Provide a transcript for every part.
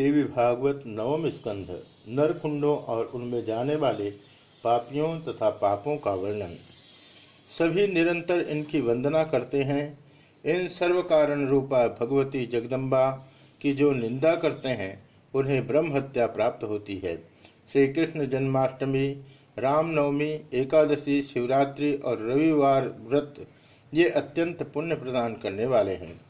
देवी भागवत नवम स्कंध, नरकुंडों और उनमें जाने वाले पापियों तथा पापों का वर्णन। सभी निरंतर इनकी वंदना करते हैं। इन सर्व कारण रूपा भगवती जगदम्बा की जो निंदा करते हैं, उन्हें ब्रह्म हत्या प्राप्त होती है। श्री कृष्ण जन्माष्टमी, रामनवमी, एकादशी, शिवरात्रि और रविवार व्रत, ये अत्यंत पुण्य प्रदान करने वाले हैं।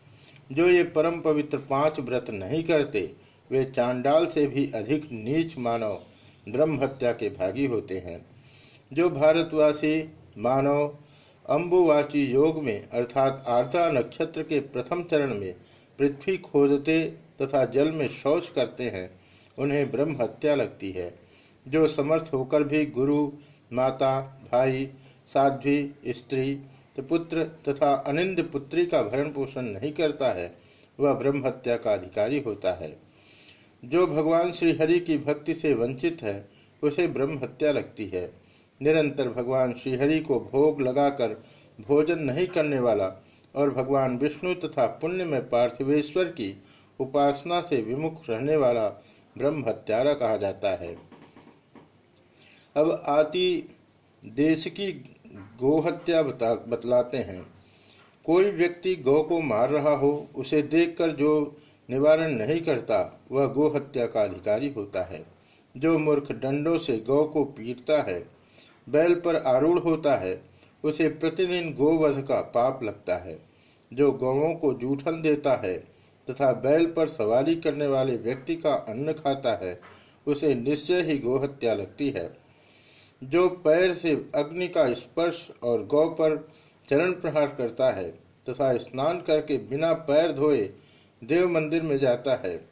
जो ये परम पवित्र पाँच व्रत नहीं करते वे चांडाल से भी अधिक नीच मानव ब्रह्म हत्या के भागी होते हैं। जो भारतवासी मानव अम्बुवाची योग में, अर्थात आर्द्रा नक्षत्र के प्रथम चरण में पृथ्वी खोदते तथा जल में शौच करते हैं, उन्हें ब्रह्म हत्या लगती है। जो समर्थ होकर भी गुरु, माता, भाई, साध्वी, स्त्री, पुत्र तथा अनिंद पुत्री का भरण पोषण नहीं करता है, वह ब्रह्म हत्या का अधिकारी होता है। जो भगवान श्री हरि की भक्ति से वंचित है, उसे ब्रह्म हत्या लगती है। निरंतर भगवान श्रीहरि को भोग लगाकर भोजन नहीं करने वाला और भगवान विष्णु तथा पुण्य में पार्थिवेश्वर की उपासना से विमुख रहने वाला ब्रह्म हत्यारा कहा जाता है। अब आती देश की गोहत्या बता, बतलाते हैं। कोई व्यक्ति गौ को मार रहा हो, उसे देखकर जो निवारण नहीं करता, वह गोहत्या का अधिकारी होता है। जो मूर्ख डंडों से गौ को पीटता है, बैल पर आरूढ़ होता है, उसे प्रतिदिन गोवध का पाप लगता है। जो गौों को जूठन देता है तथा बैल पर सवारी करने वाले व्यक्ति का अन्न खाता है, उसे निश्चय ही गोहत्या लगती है। जो पैर से अग्नि का स्पर्श और गौ पर चरण प्रहार करता है तथा स्नान करके बिना पैर धोए देव मंदिर में जाता है।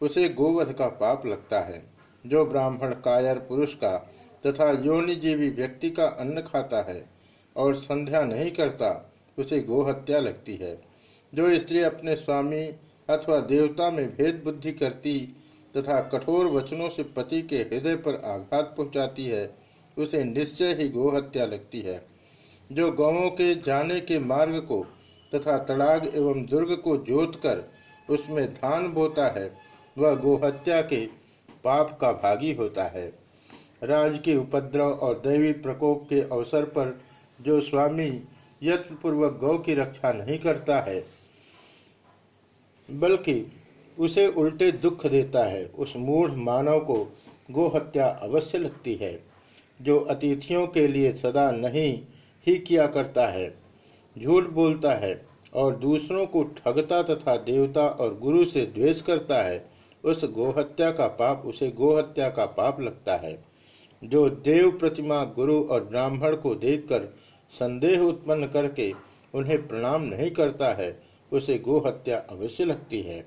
उसे गोवध का पाप लगता है, जो ब्राह्मण, कायर, पुरुष का तथा योनिजीवी व्यक्ति का अन्न खाता है और संध्या नहीं करता, उसे गोहत्या लगती है। जो स्त्री अपने स्वामी अथवा देवता में भेद बुद्धि करती तथा कठोर वचनों से पति के हृदय पर आघात पहुंचाती है, उसे निश्चय ही गोहत्या लगती है। जो गौों के जाने के मार्ग को तथा तड़ाग एवं दुर्ग को जोत कर उसमें धान बोता है, वह गोहत्या के पाप का भागी होता है। राज के उपद्रव और दैवी प्रकोप के अवसर पर जो स्वामी यत्नपूर्वक गौ की रक्षा नहीं करता है, बल्कि उसे उल्टे दुख देता है, उस मूढ़ मानव को गोहत्या अवश्य लगती है, जो अतिथियों के लिए सदा नहीं ही किया करता है। झूठ बोलता है और दूसरों को ठगता तथा देवता और गुरु से द्वेष करता है, उस गोहत्या का पाप, उसे गोहत्या का पाप लगता है। जो देव प्रतिमा गुरु और ब्राह्मण को देखकर संदेह उत्पन्न करके उन्हें प्रणाम नहीं करता है, उसे गोहत्या अवश्य लगती है।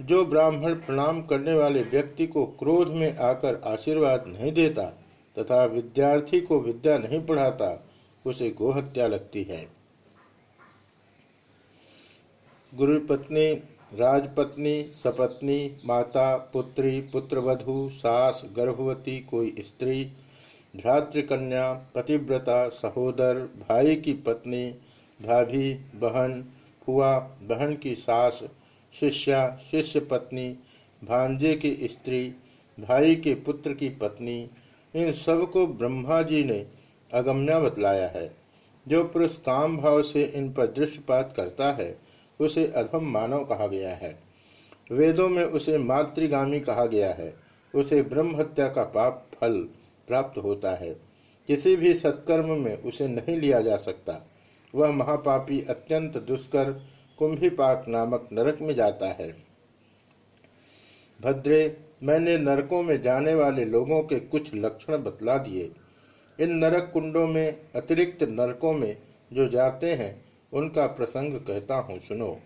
जो ब्राह्मण प्रणाम करने वाले व्यक्ति को क्रोध में आकर आशीर्वाद नहीं देता तथा विद्यार्थी को विद्या नहीं पढ़ाता उसे गोहत्या लगती है। गुरु पत्नी राजपत्नी, सपत्नी, माता, पुत्री, पुत्रवधु, सास, गर्भवती, कोई स्त्री, भ्रातृकन्या, पतिव्रता, सहोदर, भाई की पत्नी, भाभी, बहन, फुआ, बहन की सास, शिष्या शिष्य पत्नी भांजे की स्त्री, भाई के पुत्र की पत्नी, इन सबको ब्रह्मा जी ने अगम्या बतलाया है। जो पुरुष काम भाव से इन पर दृष्टिपात करता है, उसे अधम मानव कहा गया है। वेदों में उसे मातृगामी कहा गया है। उसे ब्रह्म हत्या का पाप फल प्राप्त होता है। किसी भी सत्कर्म में उसे नहीं लिया जा सकता। वह महापापी अत्यंत दुष्कर, कुंभीपाक नामक नरक में जाता है। भद्रे, मैंने नरकों में जाने वाले लोगों के कुछ लक्षण बतला दिए। इन नरक कुंडों में, अतिरिक्त नरकों में जो जाते हैं, उनका प्रसंग कहता हूँ, सुनो।